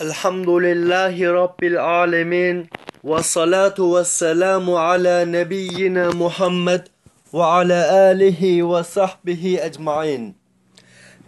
Elhamdülillahi Rabbil alemin. Ve salatu ve selamu ala nebiyyina Muhammed ve ala alihi ve sahbihi ecmain.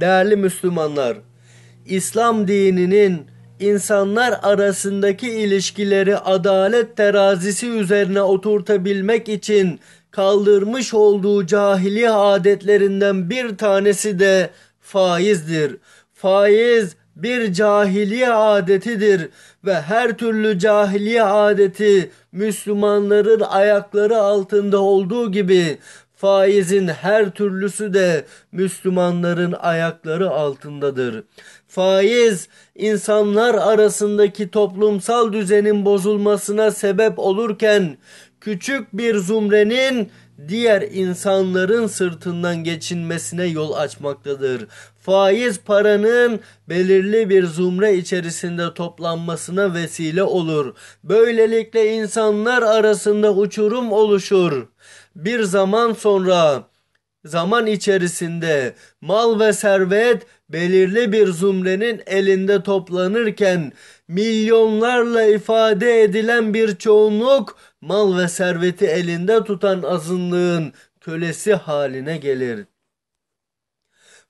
Değerli Müslümanlar, İslam dininin insanlar arasındaki ilişkileri adalet terazisi üzerine oturtabilmek için kaldırmış olduğu cahili adetlerinden bir tanesi de faizdir. Faiz bir cahiliye adetidir ve her türlü cahiliye adeti Müslümanların ayakları altında olduğu gibi faizin her türlüsü de Müslümanların ayakları altındadır. Faiz insanlar arasındaki toplumsal düzenin bozulmasına sebep olurken küçük bir zumrenin diğer insanların sırtından geçinmesine yol açmaktadır. Faiz paranın belirli bir zumre içerisinde toplanmasına vesile olur. Böylelikle insanlar arasında uçurum oluşur. Bir zaman sonra zaman içerisinde mal ve servet belirli bir zumrenin elinde toplanırken milyonlarla ifade edilen bir çoğunluk mal ve serveti elinde tutan azınlığın kölesi haline gelir.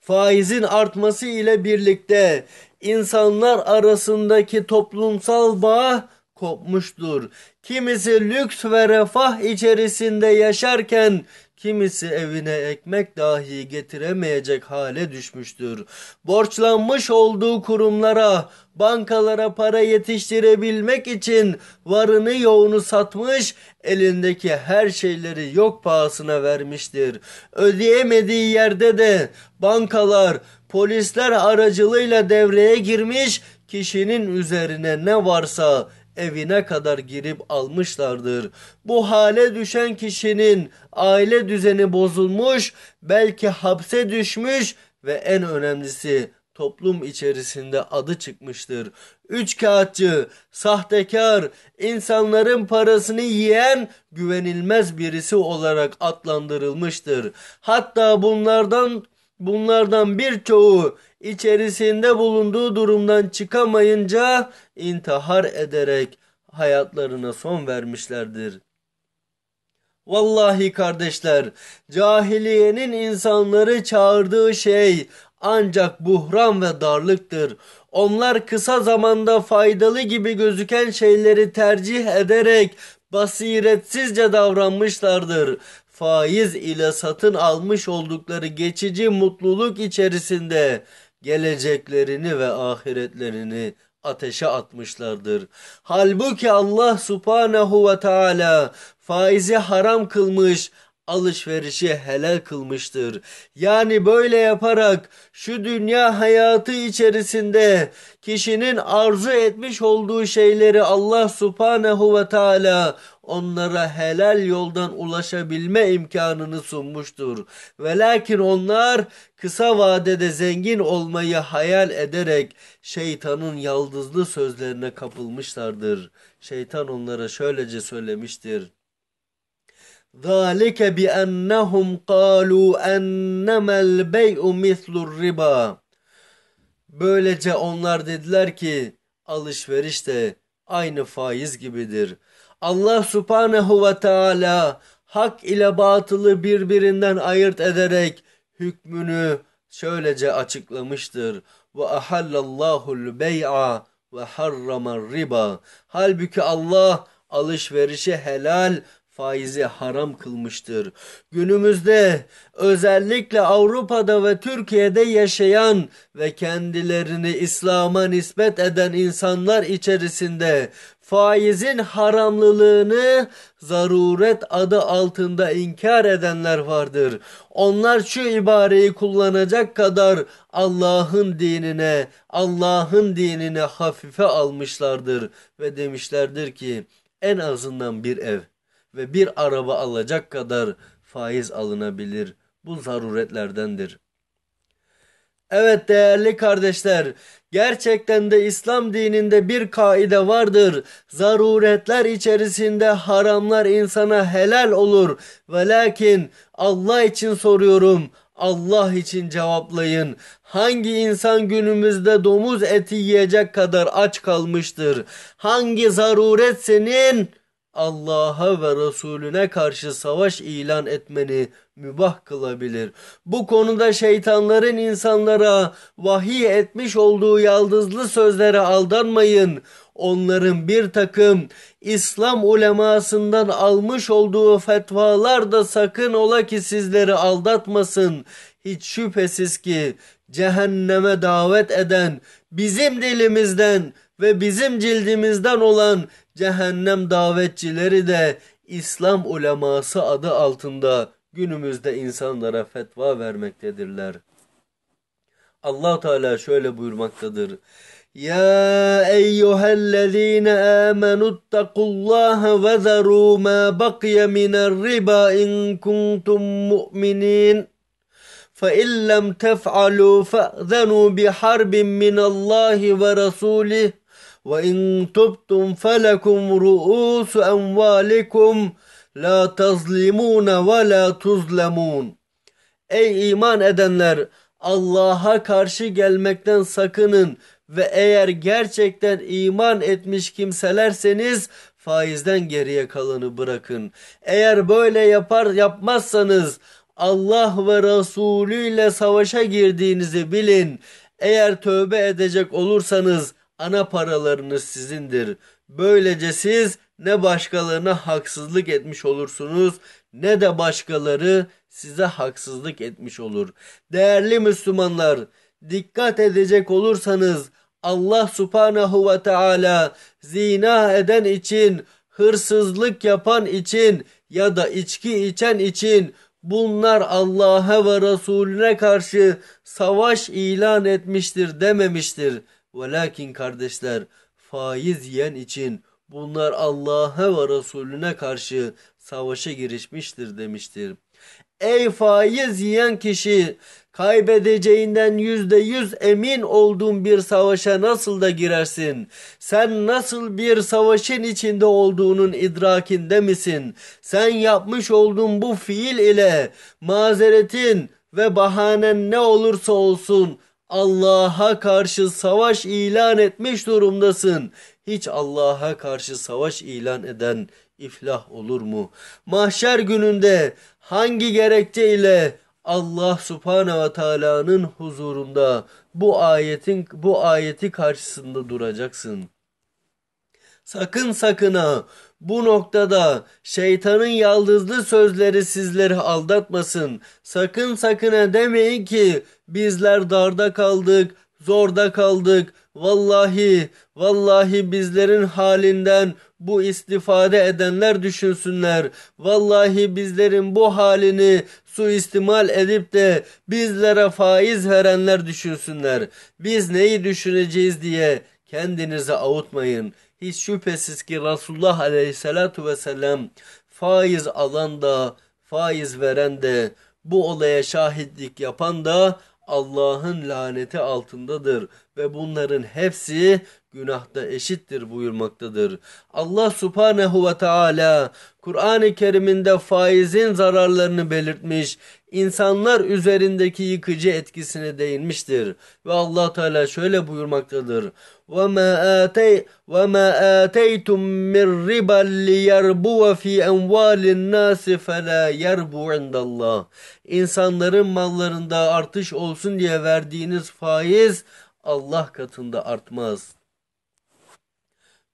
Faizin artması ile birlikte insanlar arasındaki toplumsal bağ kopmuştur. Kimisi lüks ve refah içerisinde yaşarken kimisi evine ekmek dahi getiremeyecek hale düşmüştür. Borçlanmış olduğu kurumlara, bankalara para yetiştirebilmek için varını yoğunu satmış, elindeki her şeyleri yok pahasına vermiştir. Ödeyemediği yerde de bankalar, polisler aracılığıyla devreye girmiş, kişinin üzerine ne varsa evine kadar girip almışlardır. Bu hale düşen kişinin aile düzeni bozulmuş, belki hapse düşmüş ve en önemlisi toplum içerisinde adı çıkmıştır. Üç kağıtçı, sahtekar, insanların parasını yiyen güvenilmez birisi olarak adlandırılmıştır. Hatta bunlardan bunlardan birçoğu içerisinde bulunduğu durumdan çıkamayınca intihar ederek hayatlarına son vermişlerdir. Vallahi kardeşler, cahiliyenin insanları çağırdığı şey ancak buhran ve darlıktır. Onlar kısa zamanda faydalı gibi gözüken şeyleri tercih ederek basiretsizce davranmışlardır faiz ile satın almış oldukları geçici mutluluk içerisinde geleceklerini ve ahiretlerini ateşe atmışlardır. Halbuki Allah subhanehu ve teala faizi haram kılmış, alışverişi helal kılmıştır. Yani böyle yaparak şu dünya hayatı içerisinde kişinin arzu etmiş olduğu şeyleri Allah subhanehu ve teala onlara helal yoldan ulaşabilme imkanını sunmuştur. Ve lakin onlar kısa vadede zengin olmayı hayal ederek şeytanın yaldızlı sözlerine kapılmışlardır. Şeytan onlara şöylece söylemiştir. ذَٰلِكَ بِأَنَّهُمْ قَالُوا اَنَّمَا الْبَيْءُ مِثْلُ الرِّبَى Böylece onlar dediler ki alışveriş de aynı faiz gibidir. Allah subhanehu ve teala hak ile batılı birbirinden ayırt ederek hükmünü şöylece açıklamıştır. Ve ahallallahu'l bey'a ve harramar riba. Halbuki Allah alışverişi helal faizi haram kılmıştır. Günümüzde özellikle Avrupa'da ve Türkiye'de yaşayan ve kendilerini İslam'a nispet eden insanlar içerisinde faizin haramlılığını zaruret adı altında inkar edenler vardır. Onlar şu ibareyi kullanacak kadar Allah'ın dinine, Allah'ın dinine hafife almışlardır ve demişlerdir ki en azından bir ev ve bir araba alacak kadar faiz alınabilir. Bu zaruretlerdendir. Evet değerli kardeşler, gerçekten de İslam dininde bir kaide vardır. Zaruretler içerisinde haramlar insana helal olur. Ve lakin Allah için soruyorum, Allah için cevaplayın. Hangi insan günümüzde domuz eti yiyecek kadar aç kalmıştır? Hangi zaruret senin Allah'a ve Resulüne karşı savaş ilan etmeni mübah kılabilir. Bu konuda şeytanların insanlara vahiy etmiş olduğu yaldızlı sözlere aldanmayın. Onların bir takım İslam ulemasından almış olduğu fetvalar da sakın ola ki sizleri aldatmasın. Hiç şüphesiz ki cehenneme davet eden bizim dilimizden ve bizim cildimizden olan cehennem davetçileri de İslam uleması adı altında günümüzde insanlara fetva vermektedirler. Allah Teala şöyle buyurmaktadır. Ya eyyühellezine amenu ittakullaha ve zeru ma bakiye minel riba in kuntum mu'minin. فإن لم تفعلوا فأذنوا بحرب من الله ورسوله وإن تبتم فلكم رؤوس أموالكم لا تظلمون ولا تظلمون Ey iman edenler Allah'a karşı gelmekten sakının ve eğer gerçekten iman etmiş kimselerseniz faizden geriye kalanı bırakın. Eğer böyle yapar yapmazsanız Allah ve Resulü ile savaşa girdiğinizi bilin. Eğer tövbe edecek olursanız ana paralarınız sizindir. Böylece siz ne başkalarına haksızlık etmiş olursunuz ne de başkaları size haksızlık etmiş olur. Değerli Müslümanlar, dikkat edecek olursanız Allah subhanahu ve teala zina eden için, hırsızlık yapan için ya da içki içen için bunlar Allah'a ve Resulüne karşı savaş ilan etmiştir dememiştir. Velakin kardeşler faiz yiyen için bunlar Allah'a ve Resulüne karşı savaşa girişmiştir demiştir. Ey faiz yiyen kişi kaybedeceğinden yüzde yüz emin olduğun bir savaşa nasıl da girersin? Sen nasıl bir savaşın içinde olduğunun idrakinde misin? Sen yapmış olduğun bu fiil ile mazeretin ve bahanen ne olursa olsun Allah'a karşı savaş ilan etmiş durumdasın. Hiç Allah'a karşı savaş ilan eden iflah olur mu? Mahşer gününde hangi gerekçe ile Allah Subhanahu ve Taala'nın huzurunda bu ayetin bu ayeti karşısında duracaksın. Sakın sakın ha bu noktada şeytanın yaldızlı sözleri sizleri aldatmasın. Sakın sakın demeyin ki bizler darda kaldık, zorda kaldık. Vallahi, vallahi bizlerin halinden bu istifade edenler düşünsünler. Vallahi bizlerin bu halini suistimal edip de bizlere faiz verenler düşünsünler. Biz neyi düşüneceğiz diye kendinizi avutmayın. Hiç şüphesiz ki Resulullah aleyhissalatu vesselam faiz alan da faiz veren de bu olaya şahitlik yapan da Allah'ın laneti altındadır. Ve bunların hepsi günahta eşittir buyurmaktadır. Allah subhanehu ve teala Kur'an-ı Kerim'inde faizin zararlarını belirtmiş, insanlar üzerindeki yıkıcı etkisine değinmiştir. Ve Allah Teala şöyle buyurmaktadır. وَمَا آتَيْ وَمَا آتَيْتُم مِّن رِّبًا لِيَرْبُوَ فِي أَمْوَالِ النَّاسِ فَلَا يَرْبُو عِندَ اللّٰهِ İnsanların mallarında artış olsun diye verdiğiniz faiz Allah katında artmaz.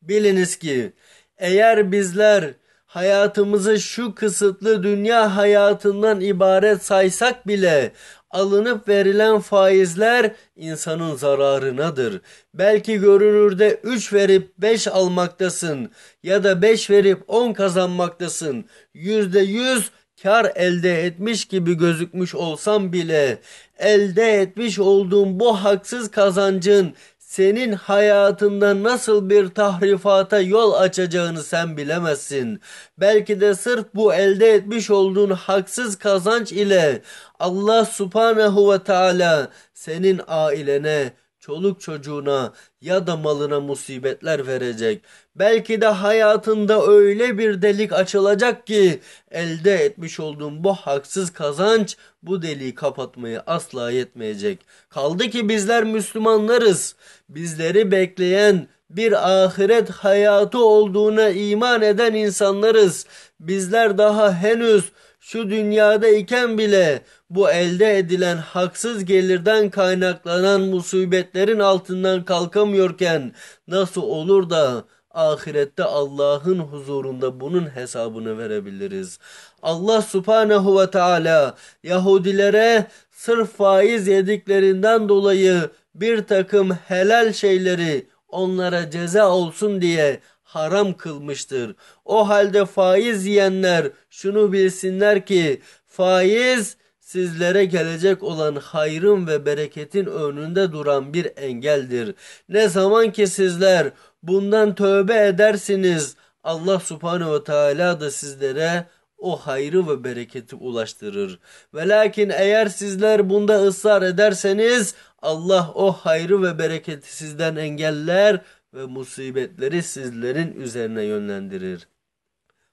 Biliniz ki eğer bizler hayatımızı şu kısıtlı dünya hayatından ibaret saysak bile alınıp verilen faizler insanın zararınadır. Belki görünürde 3 verip 5 almaktasın ya da 5 verip 10 kazanmaktasın. %100 kar elde etmiş gibi gözükmüş olsam bile elde etmiş olduğun bu haksız kazancın senin hayatında nasıl bir tahrifata yol açacağını sen bilemezsin. Belki de sırf bu elde etmiş olduğun haksız kazanç ile Allah subhanehu ve teala senin ailene, çoluk çocuğuna ya da malına musibetler verecek. Belki de hayatında öyle bir delik açılacak ki elde etmiş olduğun bu haksız kazanç bu deliği kapatmayı asla yetmeyecek. Kaldı ki bizler Müslümanlarız. Bizleri bekleyen bir ahiret hayatı olduğuna iman eden insanlarız. Bizler daha henüz şu dünyada iken bile bu elde edilen haksız gelirden kaynaklanan musibetlerin altından kalkamıyorken nasıl olur da ahirette Allah'ın huzurunda bunun hesabını verebiliriz. Allah subhanehu ve teala Yahudilere sırf faiz yediklerinden dolayı bir takım helal şeyleri onlara ceza olsun diye haram kılmıştır. O halde faiz yiyenler şunu bilsinler ki faiz sizlere gelecek olan hayrın ve bereketin önünde duran bir engeldir. Ne zaman ki sizler bundan tövbe edersiniz Allah subhanehu ve teala da sizlere o hayrı ve bereketi ulaştırır. Ve lakin eğer sizler bunda ısrar ederseniz Allah o hayrı ve bereketi sizden engeller ve musibetleri sizlerin üzerine yönlendirir.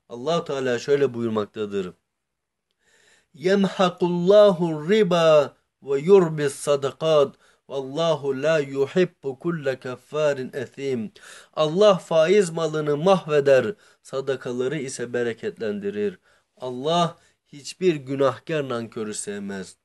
allah Teala şöyle buyurmaktadır. Yemhakullahu riba ve yurbis sadakat. Vallahu la yuhibbu kulle keffarin ethim. Allah faiz malını mahveder, sadakaları ise bereketlendirir. Allah hiçbir günahkar nankörü sevmez.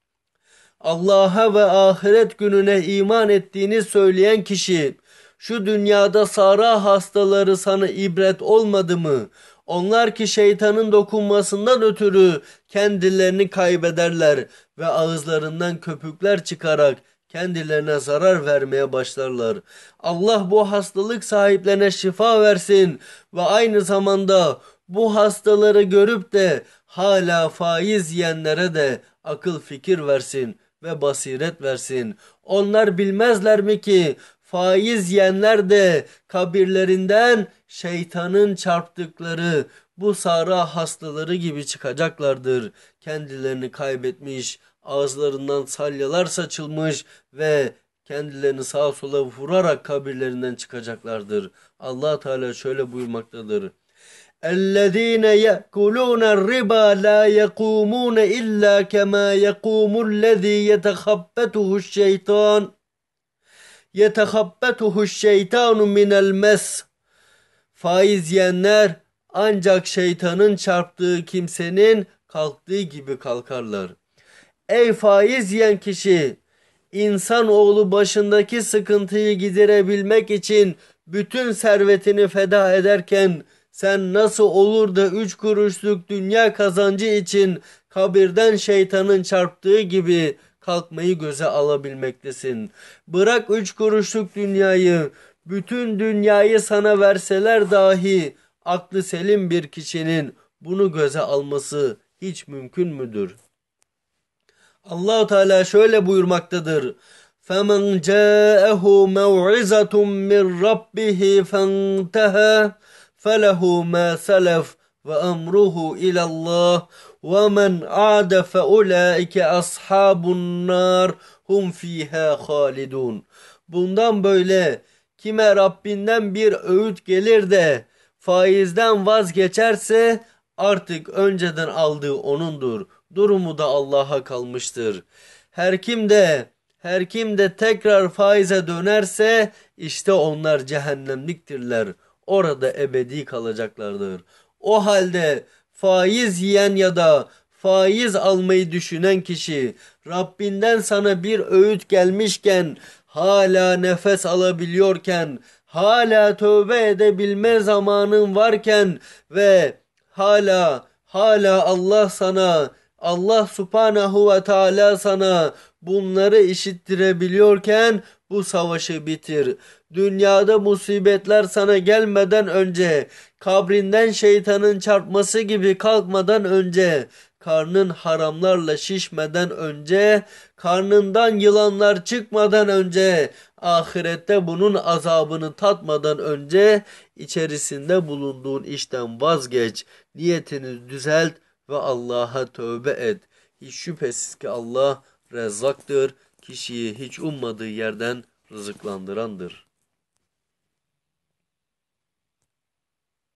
Allah'a ve ahiret gününe iman ettiğini söyleyen kişi şu dünyada sara hastaları sana ibret olmadı mı? Onlar ki şeytanın dokunmasından ötürü kendilerini kaybederler ve ağızlarından köpükler çıkarak kendilerine zarar vermeye başlarlar. Allah bu hastalık sahiplerine şifa versin ve aynı zamanda bu hastaları görüp de hala faiz yiyenlere de akıl fikir versin ve basiret versin. Onlar bilmezler mi ki faiz yiyenler de kabirlerinden şeytanın çarptıkları bu sara hastaları gibi çıkacaklardır. Kendilerini kaybetmiş, ağızlarından salyalar saçılmış ve kendilerini sağa sola vurarak kabirlerinden çıkacaklardır. Allah Teala şöyle buyurmaktadır. الذين يأكلون الربا لا يقومون إلا كما يقوم الذي يتخبطه الشيطان yetehabbetuhu şeytanu minel mes. Faiz yiyenler ancak şeytanın çarptığı kimsenin kalktığı gibi kalkarlar. Ey faiz yiyen kişi! İnsanoğlu başındaki sıkıntıyı giderebilmek için bütün servetini feda ederken sen nasıl olur da üç kuruşluk dünya kazancı için kabirden şeytanın çarptığı gibi kalkmayı göze alabilmektesin. Bırak üç kuruşluk dünyayı, bütün dünyayı sana verseler dahi aklı selim bir kişinin bunu göze alması hiç mümkün müdür? Allahu Teala şöyle buyurmaktadır. فَمَنْ جَاءَهُ مَوْعِزَةٌ مِّنْ رَبِّهِ فَانْتَهَى فَلَهُ مَا سَلَفْ وَأَمْرُهُ إِلَى اللّٰهِ وَمَنْ عَادَ فَأُولَٰئِكَ أَصْحَابُ النَّارِ هُمْ ف۪يهَا خَالِدُونَ Bundan böyle kime Rabbinden bir öğüt gelir de faizden vazgeçerse artık önceden aldığı onundur. Durumu da Allah'a kalmıştır. Her kim de her kim de tekrar faize dönerse işte onlar cehennemliktirler. Orada ebedi kalacaklardır. O halde faiz yiyen ya da faiz almayı düşünen kişi Rabbinden sana bir öğüt gelmişken hala nefes alabiliyorken hala tövbe edebilme zamanın varken ve hala hala Allah sana Allah subhanahu ve teala sana bunları işittirebiliyorken bu savaşı bitir. Dünyada musibetler sana gelmeden önce, kabrinden şeytanın çarpması gibi kalkmadan önce, karnın haramlarla şişmeden önce, karnından yılanlar çıkmadan önce, ahirette bunun azabını tatmadan önce, içerisinde bulunduğun işten vazgeç, niyetini düzelt ve Allah'a tövbe et. Hiç şüphesiz ki Allah rezzaktır, kişiyi hiç ummadığı yerden rızıklandırandır.